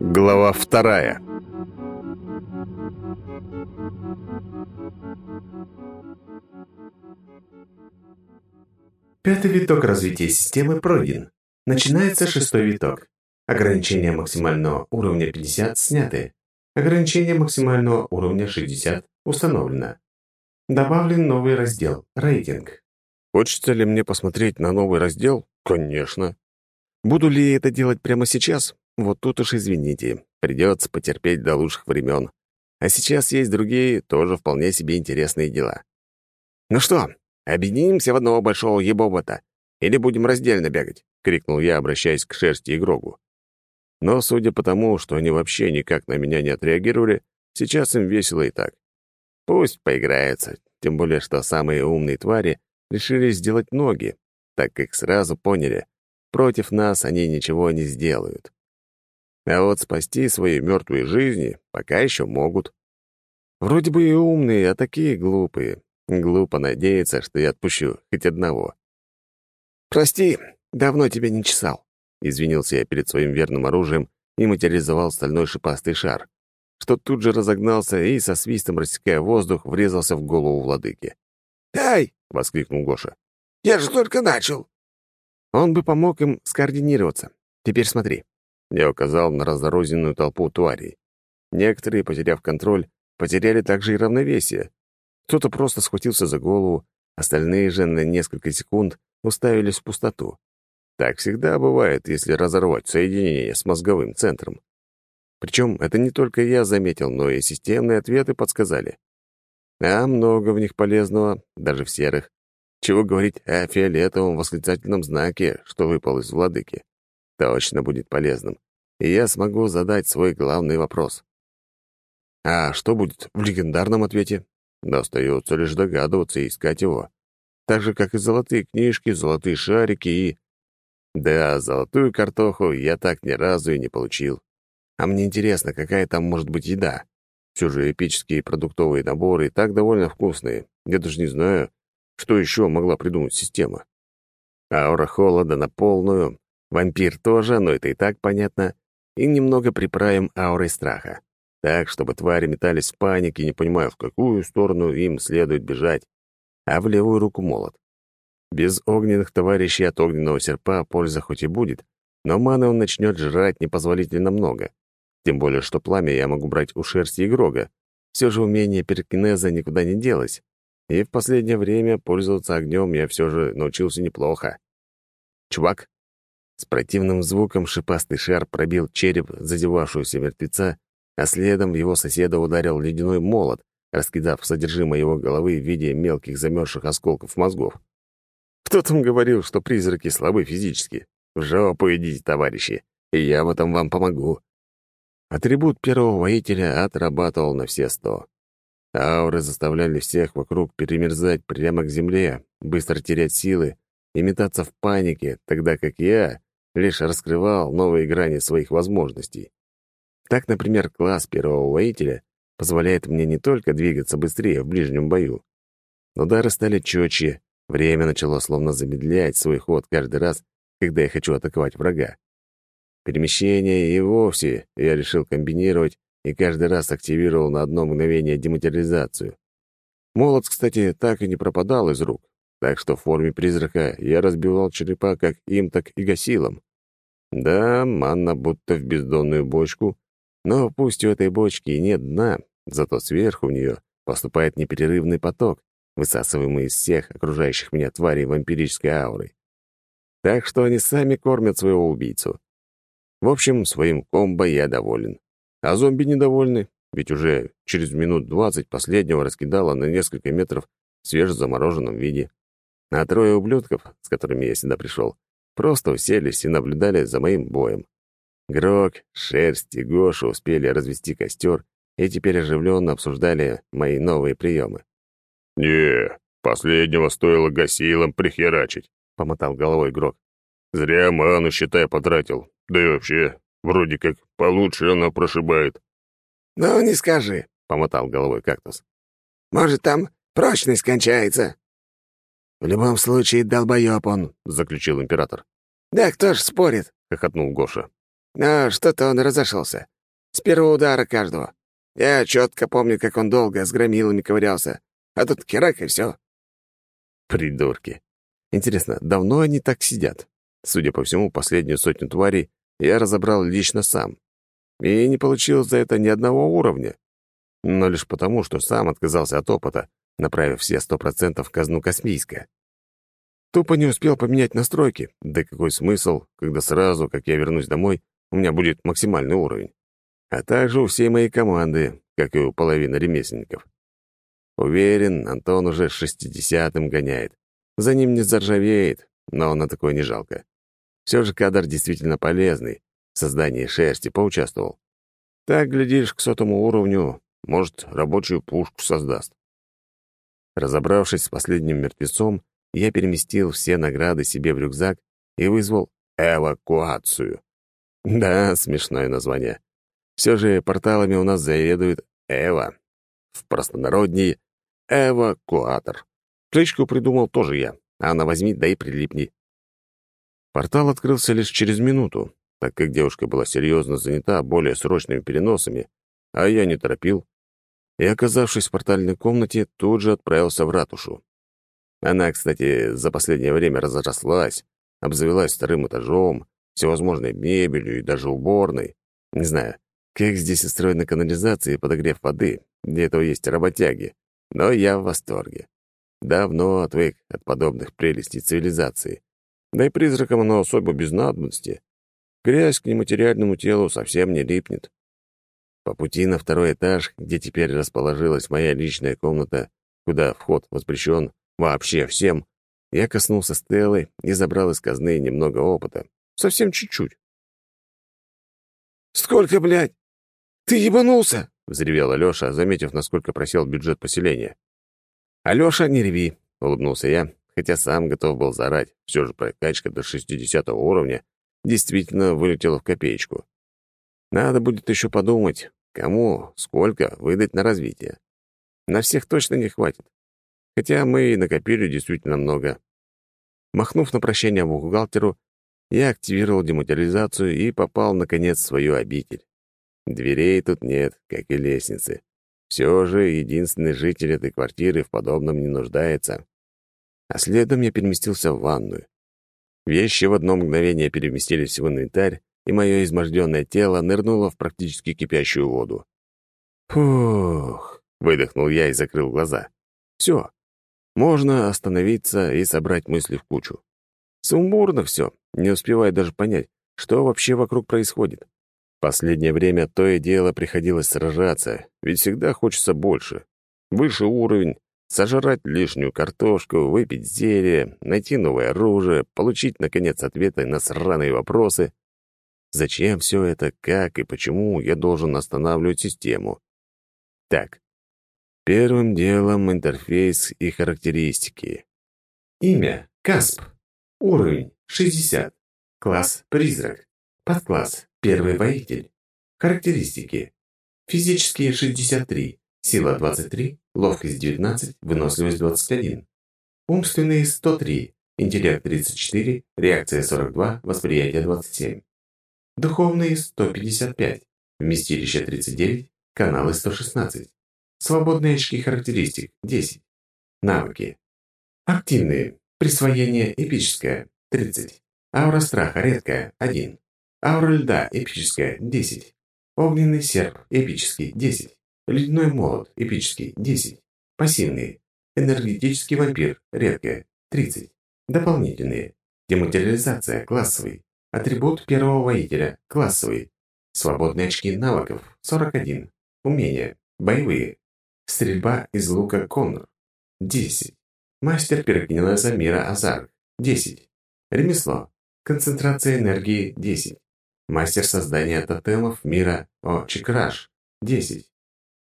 Глава вторая. Пятый виток развития системы пройден. Начинается шестой виток. Ограничения максимального уровня 50 сняты. Ограничение максимального уровня 60 установлено. Добавлен новый раздел «Рейтинг». Хочется ли мне посмотреть на новый раздел? Конечно. Буду ли это делать прямо сейчас? Вот тут уж извините. Придется потерпеть до лучших времен. А сейчас есть другие, тоже вполне себе интересные дела. Ну что, объединимся в одного большого ебобота? Или будем раздельно бегать? — крикнул я, обращаясь к Шерсти и Грогу. Но, судя по тому, что они вообще никак на меня не отреагировали, сейчас им весело и так. Пусть поиграются, тем более что самые умные твари решили сделать ноги, так как сразу поняли, против нас они ничего не сделают. А вот спасти свои мертвые жизни пока еще могут. Вроде бы и умные, а такие глупые. Глупо надеяться, что я отпущу хоть одного. «Прости, давно тебя не чесал», — извинился я перед своим верным оружием и материализовал стальной шипастый шар, что тут же разогнался и, со свистом рассекая воздух, врезался в голову владыки. «Дай!» — воскликнул Гоша. «Я же только начал!» Он бы помог им скоординироваться. Теперь смотри. Я указал на разорозенную толпу тварей. Некоторые, потеряв контроль, потеряли также и равновесие. Кто-то просто схватился за голову, остальные же на несколько секунд уставились в пустоту. Так всегда бывает, если разорвать соединение с мозговым центром. Причем это не только я заметил, но и системные ответы подсказали. А много в них полезного, даже в серых. Чего говорить о фиолетовом восклицательном знаке, что выпал из владыки. Точно будет полезным. И я смогу задать свой главный вопрос. А что будет в легендарном ответе? Остается лишь догадываться и искать его. Так же, как и золотые книжки, золотые шарики и... Да, золотую картоху я так ни разу и не получил. А мне интересно, какая там может быть еда. Все же эпические продуктовые наборы и так довольно вкусные. Я даже не знаю, что еще могла придумать система. Аура холода на полную, вампир тоже, но это и так понятно, и немного приправим аурой страха. Так, чтобы твари метались в панике, не понимая, в какую сторону им следует бежать, а в левую руку молот. Без огненных товарищей от огненного серпа польза хоть и будет, но маны он начнет жрать непозволительно много. Тем более, что пламя я могу брать у шерсти и грога. Все же умение перекинеза никуда не делось. И в последнее время пользоваться огнем я все же научился неплохо. Чувак. С противным звуком шипастый шар пробил череп зазевавшегося мертвеца, а следом его соседа ударил ледяной молот, раскидав содержимое его головы в виде мелких замерзших осколков мозгов. Кто там говорил, что призраки слабы физически? В жопу идите, товарищи, и я в этом вам помогу. Атрибут первого воителя отрабатывал на все сто. Ауры заставляли всех вокруг перемерзать прямо к земле, быстро терять силы и метаться в панике, тогда как я лишь раскрывал новые грани своих возможностей. Так, например, класс первого воителя позволяет мне не только двигаться быстрее в ближнем бою. Удары стали четче, время начало словно замедлять свой ход каждый раз, когда я хочу атаковать врага. Перемещение и вовсе я решил комбинировать и каждый раз активировал на одно мгновение дематериализацию. Молот, кстати, так и не пропадал из рук, так что в форме призрака я разбивал черепа как им, так и гасилом. Да, манна будто в бездонную бочку, но пусть у этой бочки и нет дна, зато сверху в нее поступает непрерывный поток, высасываемый из всех окружающих меня тварей вампирической аурой. Так что они сами кормят своего убийцу. В общем, своим комбо я доволен. А зомби недовольны, ведь уже через минут двадцать последнего раскидало на несколько метров в свежезамороженном виде. А трое ублюдков, с которыми я сюда пришел, просто уселись и наблюдали за моим боем. Грок, Шерсть и Гоша успели развести костер и теперь оживленно обсуждали мои новые приемы. «Не, последнего стоило гасилом прихерачить», — помотал головой Грок. «Зря ману, считай, потратил. Да и вообще, вроде как получше она прошибает». «Ну, не скажи», — помотал головой кактус. «Может, там прочность кончается?» «В любом случае, долбоёб он», — заключил император. «Да кто ж спорит?» — хохотнул Гоша. но что-то он разошелся. С первого удара каждого. Я четко помню, как он долго с громилами ковырялся, а тут керак и все. Придурки. Интересно, давно они так сидят? Судя по всему, последнюю сотню тварей я разобрал лично сам. И не получил за это ни одного уровня. Но лишь потому, что сам отказался от опыта, направив все сто процентов в казну Космийска. Тупо не успел поменять настройки. Да какой смысл, когда сразу, как я вернусь домой, у меня будет максимальный уровень. А также у всей моей команды, как и у половины ремесленников. Уверен, Антон уже шестидесятым гоняет. За ним не заржавеет, но на такое не жалко. Все же кадр действительно полезный. В создании шерсти поучаствовал. Так, глядишь, к сотому уровню, может, рабочую пушку создаст. Разобравшись с последним мертвецом, я переместил все награды себе в рюкзак и вызвал эвакуацию. Да, смешное название. Все же порталами у нас заведует Эва. В простонародней — эвакуатор. Кличку придумал тоже я. А она возьми, да и прилипни. Портал открылся лишь через минуту, так как девушка была серьезно занята более срочными переносами, а я не торопил. И, оказавшись в портальной комнате, тут же отправился в ратушу. Она, кстати, за последнее время разрослась, обзавелась вторым этажом, всевозможной мебелью и даже уборной. Не знаю, как здесь устроена канализация и подогрев воды, для этого есть работяги, но я в восторге. Давно отвык от подобных прелестей цивилизации. Да и призракам оно особо без надобности. Грязь к нематериальному телу совсем не липнет. По пути на второй этаж, где теперь расположилась моя личная комната, куда вход воспрещен вообще всем, я коснулся Стеллы и забрал из казны немного опыта. Совсем чуть-чуть. «Сколько, блядь? Ты ебанулся?» — взревел Алёша, заметив, насколько просел бюджет поселения. «Алёша, не реви», — улыбнулся я, хотя сам готов был заорать. Все же прокачка до 60 уровня действительно вылетела в копеечку. Надо будет еще подумать, кому, сколько выдать на развитие. На всех точно не хватит. Хотя мы и накопили действительно много. Махнув на прощание бухгалтеру, я активировал дематериализацию и попал, наконец, в свою обитель. Дверей тут нет, как и лестницы. Все же единственный житель этой квартиры в подобном не нуждается. А следом я переместился в ванную. Вещи в одно мгновение переместились в инвентарь, и мое изможденное тело нырнуло в практически кипящую воду. «Фух!» — выдохнул я и закрыл глаза. «Все. Можно остановиться и собрать мысли в кучу. Сумбурно все, не успевая даже понять, что вообще вокруг происходит. Последнее время то и дело приходилось сражаться, ведь всегда хочется больше. Выше уровень, сожрать лишнюю картошку, выпить зелье, найти новое оружие, получить, наконец, ответы на сраные вопросы. Зачем все это, как и почему я должен останавливать систему? Так, первым делом интерфейс и характеристики. Имя — Касп. Уровень — 60. Класс — Призрак. Подкласс — Первый Воитель. Характеристики. Физические — 63. Сила — 23. Ловкость — 19. Выносливость — 21. Умственные — 103. Интеллект — 34. Реакция — 42. Восприятие — 27. Духовные — 155. Вместилище — 39. Каналы — 116. Свободные очки характеристик — 10. Навыки. Активные. Присвоение эпическое – 30. Аура страха редкая – 1. Аура льда эпическая – 10. Огненный серп эпический – 10. Ледяной молот эпический – 10. Пассивные. Энергетический вампир редкая – 30. Дополнительные. Дематериализация классовый. Атрибут первого воителя классовый. Свободные очки навыков 41. Умения. Боевые. Стрельба из лука Коннор 10. Мастер пирокинеза мира Азар – 10. Ремесло. Концентрация энергии – 10. Мастер создания тотемов мира О Чикраш – 10.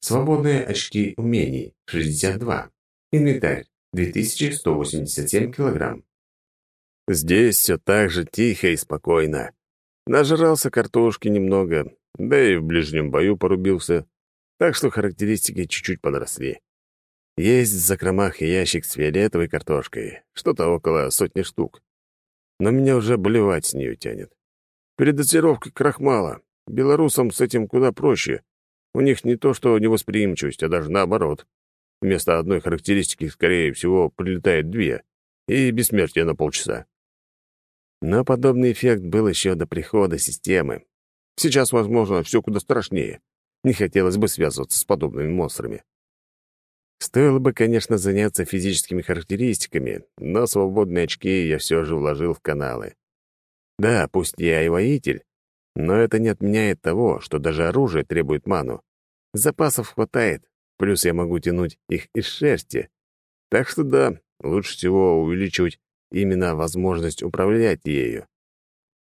Свободные очки умений – 62. Инвентарь – 2187 килограмм. Здесь все так же тихо и спокойно. Нажрался картошки немного, да и в ближнем бою порубился, так что характеристики чуть-чуть подросли. Есть в закромах ящик с фиолетовой картошкой, что-то около сотни штук. Но меня уже болевать с нее тянет. Передозировка крахмала. Белорусам с этим куда проще. У них не то что невосприимчивость, а даже наоборот. Вместо одной характеристики, скорее всего, прилетает две. И бессмертие на полчаса. Но подобный эффект был еще до прихода системы. Сейчас, возможно, все куда страшнее. Не хотелось бы связываться с подобными монстрами. Стоило бы, конечно, заняться физическими характеристиками, но свободные очки я все же вложил в каналы. Да, пусть я и воитель, но это не отменяет того, что даже оружие требует ману. Запасов хватает, плюс я могу тянуть их из шерсти. Так что да, лучше всего увеличивать именно возможность управлять ею.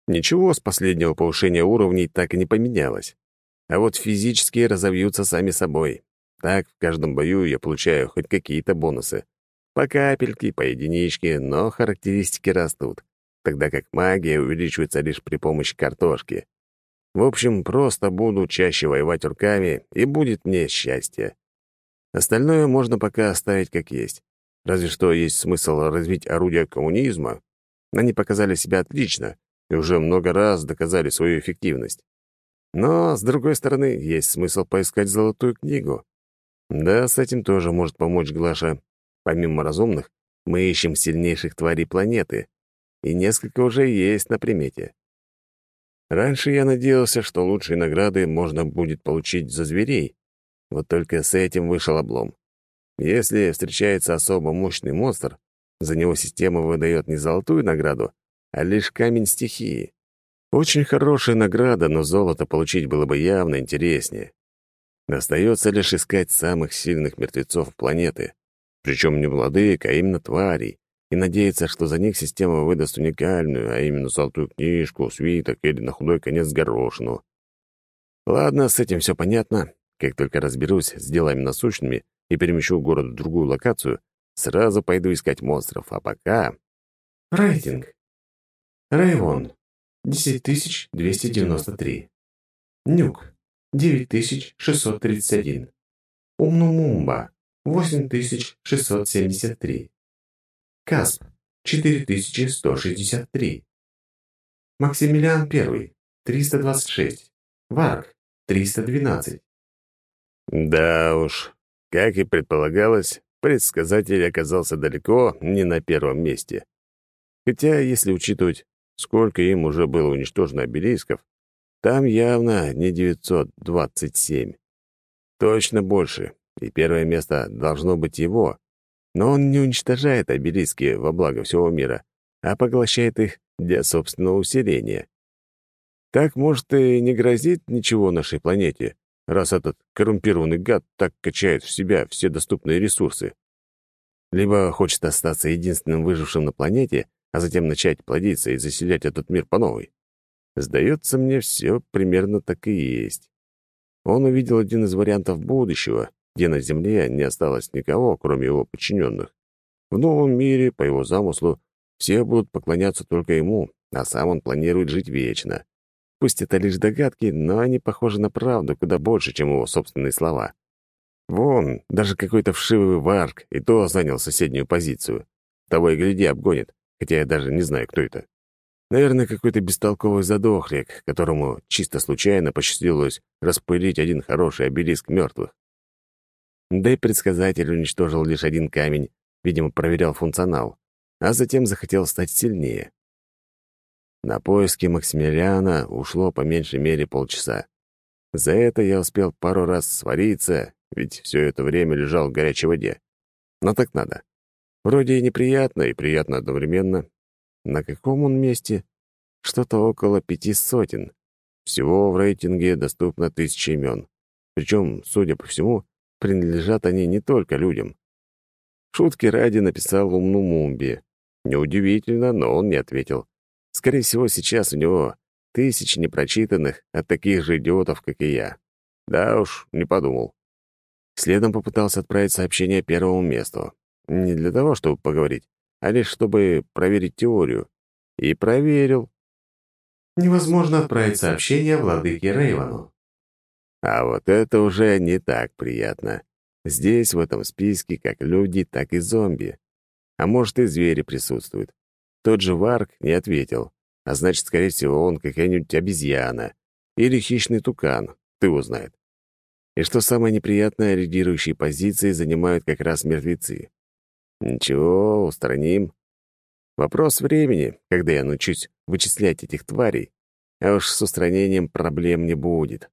Ничего с последнего повышения уровней так и не поменялось. А вот физические разовьются сами собой. Так в каждом бою я получаю хоть какие-то бонусы. По капельке, по единичке, но характеристики растут, тогда как магия увеличивается лишь при помощи картошки. В общем, просто буду чаще воевать руками, и будет мне счастье. Остальное можно пока оставить как есть. Разве что есть смысл развить орудия коммунизма. Они показали себя отлично и уже много раз доказали свою эффективность. Но, с другой стороны, есть смысл поискать золотую книгу. Да, с этим тоже может помочь Глаша. Помимо разумных, мы ищем сильнейших тварей планеты, и несколько уже есть на примете. Раньше я надеялся, что лучшие награды можно будет получить за зверей, вот только с этим вышел облом. Если встречается особо мощный монстр, за него система выдает не золотую награду, а лишь камень стихии. Очень хорошая награда, но золото получить было бы явно интереснее. Остается лишь искать самых сильных мертвецов планеты, причем не владык, а именно тварей, и надеяться, что за них система выдаст уникальную, а именно золотую книжку, свиток или на худой конец горошину. Ладно, с этим все понятно. Как только разберусь с делами насущными и перемещу город в другую локацию, сразу пойду искать монстров, а пока... Рейтинг. Райвон. 10293. Нюк. 9631. Умнумумба. 8673. Касп. 4163. Максимилиан I. 326. Варк. 312. Да уж, как и предполагалось, предсказатель оказался далеко не на первом месте. Хотя, если учитывать, сколько им уже было уничтожено обелисков, там явно не 927. Точно больше, и первое место должно быть его. Но он не уничтожает обелиски во благо всего мира, а поглощает их для собственного усиления. Так, может, и не грозит ничего нашей планете, раз этот коррумпированный гад так качает в себя все доступные ресурсы. Либо хочет остаться единственным выжившим на планете, а затем начать плодиться и заселять этот мир по новой. Сдается мне, все примерно так и есть. Он увидел один из вариантов будущего, где на Земле не осталось никого, кроме его подчиненных. В новом мире, по его замыслу, все будут поклоняться только ему, а сам он планирует жить вечно. Пусть это лишь догадки, но они похожи на правду куда больше, чем его собственные слова. Вон, даже какой-то вшивый варк и то занял соседнюю позицию. Того и гляди обгонит, хотя я даже не знаю, кто это. Наверное, какой-то бестолковый задохлик, которому чисто случайно посчастливилось распылить один хороший обелиск мертвых. Да и предсказатель уничтожил лишь один камень, видимо, проверял функционал, а затем захотел стать сильнее. На поиски Максимилиана ушло по меньшей мере полчаса. За это я успел пару раз свариться, ведь все это время лежал в горячей воде. Но так надо. Вроде и неприятно, и приятно одновременно. На каком он месте? Что-то около пяти сотен. Всего в рейтинге доступно тысяча имен. Причем, судя по всему, принадлежат они не только людям. Шутки ради написал умну Мумби. Неудивительно, но он не ответил. Скорее всего, сейчас у него тысячи непрочитанных от таких же идиотов, как и я. Да уж, не подумал. Следом попытался отправить сообщение первому месту. Не для того, чтобы поговорить, а лишь чтобы проверить теорию. И проверил. Невозможно отправить сообщение владыке Рейвану. А вот это уже не так приятно. Здесь, в этом списке, как люди, так и зомби. А может, и звери присутствуют. Тот же Варк не ответил. а значит, скорее всего, он какая-нибудь обезьяна или хищный тукан, ты его знает. И что самое неприятное, лидирующие позиции занимают как раз мертвецы. Ничего, устраним. Вопрос времени, когда я научусь вычислять этих тварей, а уж с устранением проблем не будет.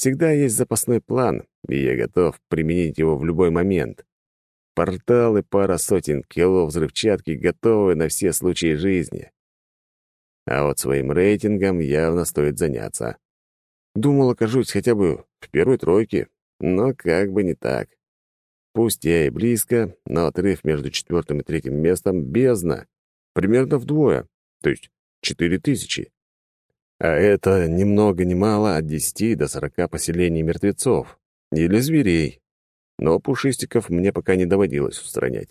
Всегда есть запасной план, и я готов применить его в любой момент. Портал и пара сотен кило взрывчатки готовы на все случаи жизни. А вот своим рейтингом явно стоит заняться. Думал, окажусь хотя бы в первой тройке, но как бы не так. Пусть я и близко, но отрыв между четвертым и третьим местом бездна. Примерно вдвое, то есть четыре тысячи. А это ни много ни мало от десяти до сорока поселений мертвецов. Или зверей. Но пушистиков мне пока не доводилось устранять.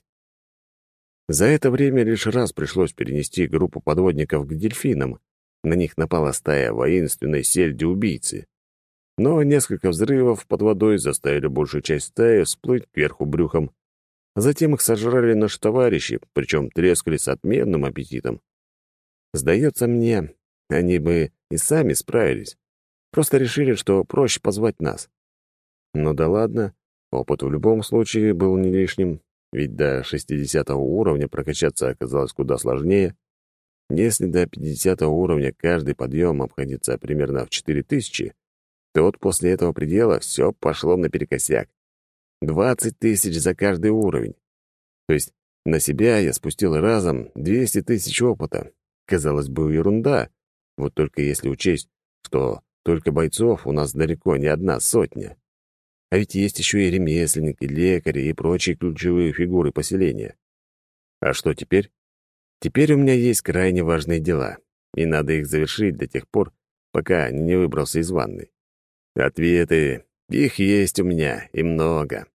За это время лишь раз пришлось перенести группу подводников к дельфинам. На них напала стая воинственной сельди-убийцы. Но несколько взрывов под водой заставили большую часть стаи всплыть кверху брюхом. Затем их сожрали наши товарищи, причем трескали с отменным аппетитом. Сдается мне, они бы и сами справились. Просто решили, что проще позвать нас. Ну да ладно, опыт в любом случае был не лишним, ведь до 60 уровня прокачаться оказалось куда сложнее. Если до 50 уровня каждый подъем обходится примерно в 4000, то вот после этого предела все пошло наперекосяк. 20 тысяч за каждый уровень. То есть на себя я спустил разом 200 тысяч опыта. Казалось бы, ерунда. Вот только если учесть, что только бойцов у нас далеко не одна сотня. А ведь есть еще и ремесленники, лекари и прочие ключевые фигуры поселения. А что теперь? Теперь у меня есть крайне важные дела, и надо их завершить до тех пор, пока не выбрался из ванны. Ответы. Их есть у меня, и много.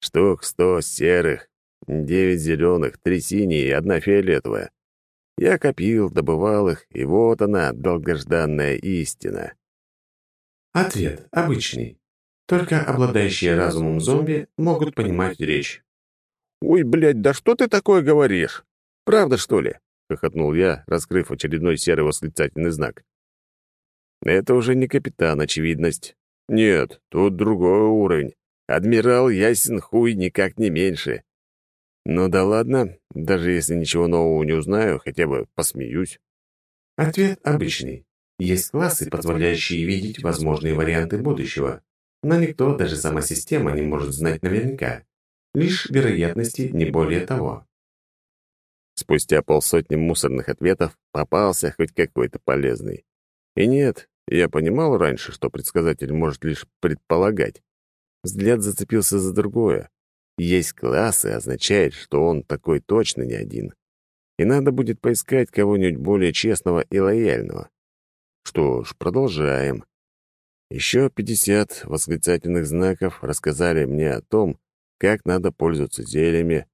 Штук сто серых, девять зеленых, три синие и одна фиолетовая. Я копил, добывал их, и вот она, долгожданная истина. Ответ обычный. Только обладающие разумом зомби могут понимать речь. «Ой, блядь, да что ты такое говоришь? Правда, что ли?» — хохотнул я, раскрыв очередной серый восклицательный знак. Это уже не капитан, очевидность. Нет, тут другой уровень. Адмирал ясен хуй никак не меньше. Ну да ладно, даже если ничего нового не узнаю, хотя бы посмеюсь. Ответ обычный. Есть классы, позволяющие видеть возможные варианты будущего. Но никто, даже сама система, не может знать наверняка. Лишь вероятности, не более того. Спустя полсотни мусорных ответов попался хоть какой-то полезный. И нет, я понимал раньше, что предсказатель может лишь предполагать. Взгляд зацепился за другое. Есть классы, означает, что он такой точно не один. И надо будет поискать кого-нибудь более честного и лояльного. Что ж, продолжаем. Еще 50 восклицательных знаков рассказали мне о том, как надо пользоваться зельями,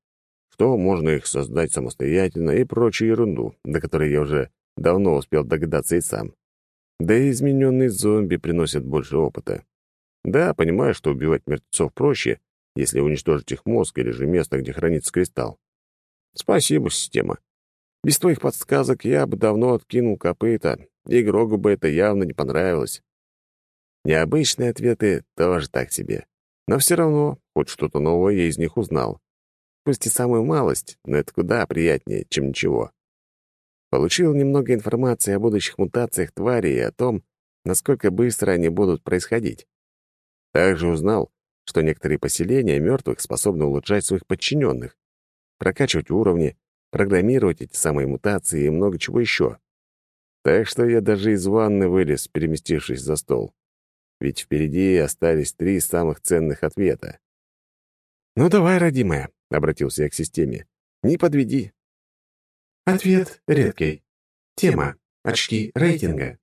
что можно их создать самостоятельно и прочую ерунду, до которой я уже давно успел догадаться и сам. Да и измененные зомби приносят больше опыта. Да, понимаю, что убивать мертвецов проще, если уничтожить их мозг или же место, где хранится кристалл. Спасибо, система. Без твоих подсказок я бы давно откинул копыта, и Грогу бы это явно не понравилось. Необычные ответы тоже так себе. Но все равно, хоть что-то новое я из них узнал. Пусть и самую малость, но это куда приятнее, чем ничего. Получил немного информации о будущих мутациях тварей и о том, насколько быстро они будут происходить. Также узнал, что некоторые поселения мертвых способны улучшать своих подчиненных, прокачивать уровни, программировать эти самые мутации и много чего еще. Так что я даже из ванны вылез, переместившись за стол. Ведь впереди остались три самых ценных ответа. «Ну давай, родимая», — обратился я к системе, — «не подведи». Ответ редкий. Тема. Очки рейтинга.